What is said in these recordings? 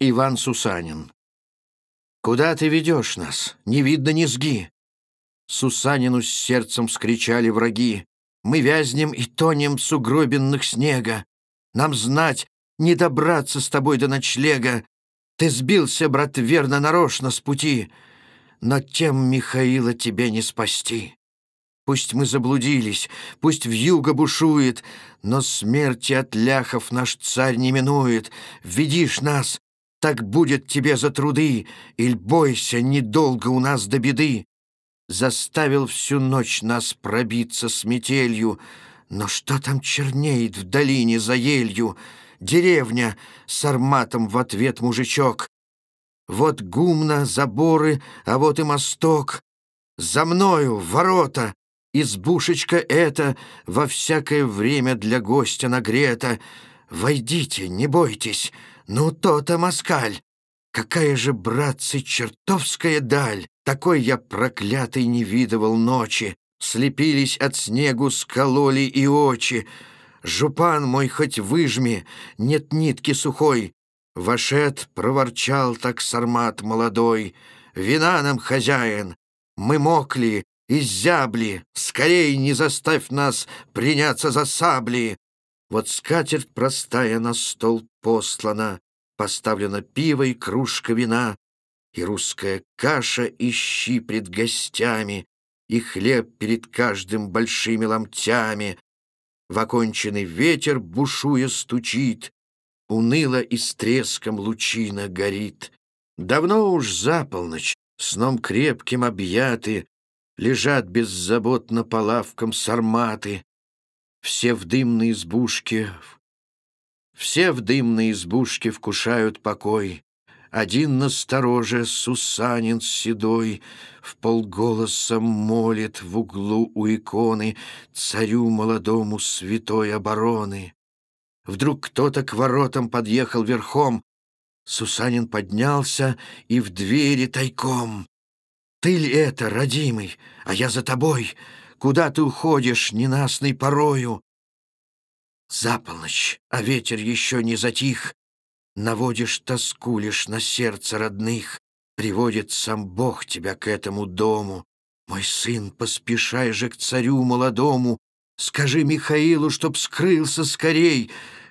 Иван Сусанин. «Куда ты ведешь нас? Не видно низги!» Сусанину с сердцем скричали враги. «Мы вязнем и тонем сугробинных снега. Нам знать, не добраться с тобой до ночлега. Ты сбился, брат, верно, нарочно с пути, но тем Михаила тебе не спасти. Пусть мы заблудились, пусть вьюга бушует, но смерти от ляхов наш царь не минует. Введишь нас, так будет тебе за труды, Иль бойся, недолго у нас до беды. Заставил всю ночь нас пробиться с метелью, Но что там чернеет в долине за елью? Деревня с арматом в ответ мужичок. Вот гумна, заборы, а вот и мосток. За мною ворота, избушечка эта Во всякое время для гостя нагрета. Войдите, не бойтесь, ну, то-то москаль! Какая же, братцы, чертовская даль! Такой я проклятый не видывал ночи. Слепились от снегу, скололи и очи. Жупан мой хоть выжми, нет нитки сухой. Вашет проворчал так сармат молодой. Вина нам, хозяин, мы мокли, изябли. Скорей не заставь нас приняться за сабли. Вот скатерть простая на стол послана, Поставлена пиво и кружка вина, И русская каша и щи пред гостями, И хлеб перед каждым большими ломтями. В оконченный ветер бушуя стучит, Уныло и с треском лучина горит. Давно уж за полночь, сном крепким объяты, Лежат беззаботно по лавкам сарматы, все в дымной избушке, все в дымной избушке вкушают покой. Один настороже Сусанин седой В полголоса молит в углу у иконы Царю молодому святой обороны. Вдруг кто-то к воротам подъехал верхом. Сусанин поднялся и в двери тайком. «Ты ли это, родимый? А я за тобой. Куда ты уходишь, ненастный порою?» За полночь, а ветер еще не затих, Наводишь тоску лишь на сердце родных, Приводит сам Бог тебя к этому дому. Мой сын, поспешай же к царю молодому, Скажи Михаилу, чтоб скрылся скорей,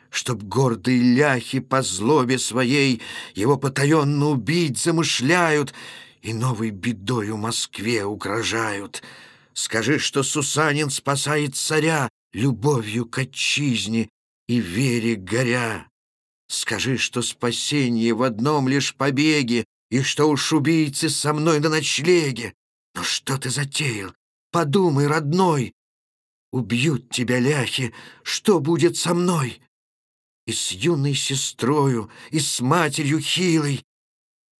Чтоб гордые ляхи по злобе своей Его потаенно убить замышляют И новой бедою Москве угрожают. Скажи, что Сусанин спасает царя, любовью к отчизне и вере горя. Скажи, что спасение в одном лишь побеге, и что уж убийцы со мной на ночлеге. Но что ты затеял? Подумай, родной. Убьют тебя ляхи, что будет со мной? И с юной сестрою, и с матерью хилой.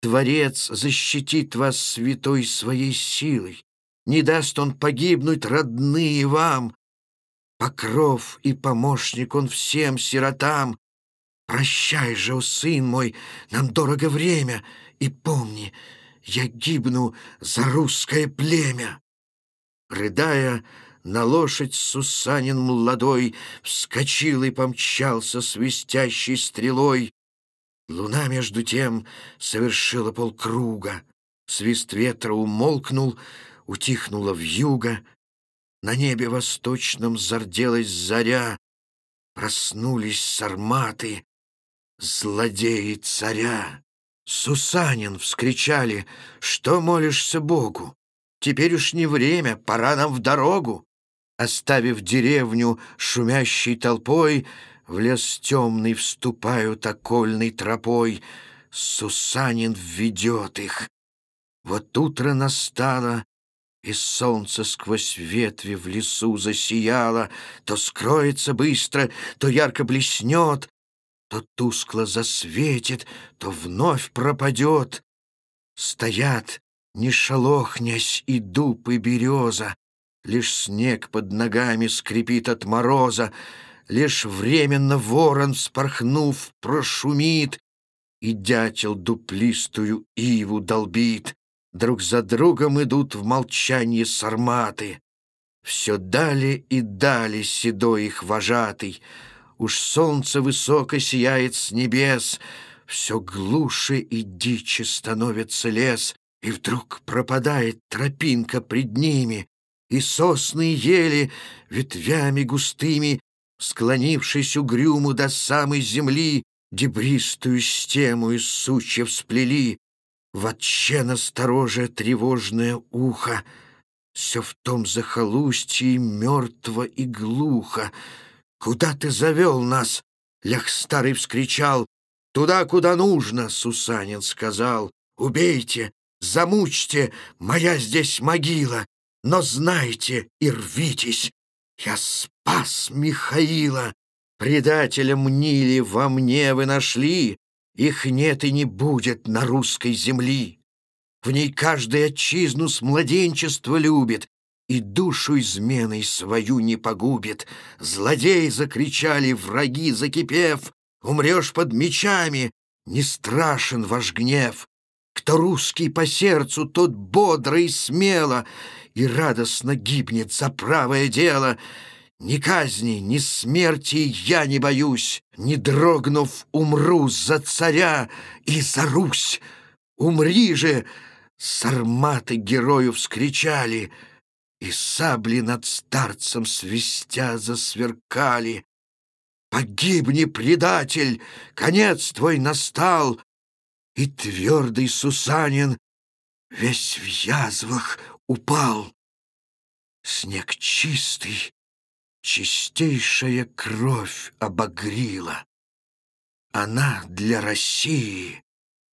Творец защитит вас святой своей силой. Не даст он погибнуть родные вам, покров и помощник он всем сиротам. Прощай же, о сын мой, нам дорого время, и помни, я гибну за русское племя. Рыдая, на лошадь Сусанин молодой Вскочил и помчался свистящей стрелой. Луна, между тем, совершила полкруга. Свист ветра умолкнул, утихнула вьюга. На небе восточном зарделась заря, Проснулись сарматы, злодеи царя. «Сусанин!» — вскричали, «Что молишься Богу? Теперь уж не время, пора нам в дорогу!» Оставив деревню шумящей толпой, В лес темный вступают окольной тропой. Сусанин введет их. Вот утро настало, и солнце сквозь ветви в лесу засияло, То скроется быстро, то ярко блеснет, То тускло засветит, то вновь пропадет. Стоят, не шалохнясь, и дуб, и береза, Лишь снег под ногами скрипит от мороза, Лишь временно ворон, вспорхнув, прошумит, И дятел дуплистую иву долбит. Друг за другом идут в молчании сарматы. Все дали и дали седой их вожатый. Уж солнце высоко сияет с небес, все глуше и диче становится лес, и вдруг пропадает тропинка пред ними, и сосны ели ветвями густыми, склонившись угрюму до самой земли, дебристую стему из сучьев сплели, в отче настороже тревожное ухо, все в том захолустье мертво и глухо. «Куда ты завел нас?» — лях старый вскричал. «Туда, куда нужно», — Сусанин сказал. «Убейте, замучьте, моя здесь могила, но знайте и рвитесь, я спас Михаила. Предателя мнили во мне вы нашли, их нет и не будет на русской земли. В ней каждый отчизну с младенчества любит и душу изменой свою не погубит. Злодей закричали враги, закипев, умрешь под мечами, не страшен ваш гнев. Кто русский по сердцу, тот бодро и смело и радостно гибнет за правое дело. Ни казни, ни смерти я не боюсь, не дрогнув, умру за царя и за Русь. Умри же, сарматы герою вскричали, и сабли над старцем свистя засверкали. Погибни, предатель, конец твой настал, и твердый Сусанин весь в язвах упал. Снег чистый, чистейшая кровь обогрила. Она для России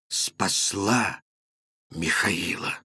спасла Михаила.